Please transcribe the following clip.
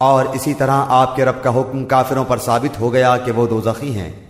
اور اسی طرح آپ کے رب کا حکم کافروں پر ثابت ہو گیا کہ وہ دوزخی ہیں۔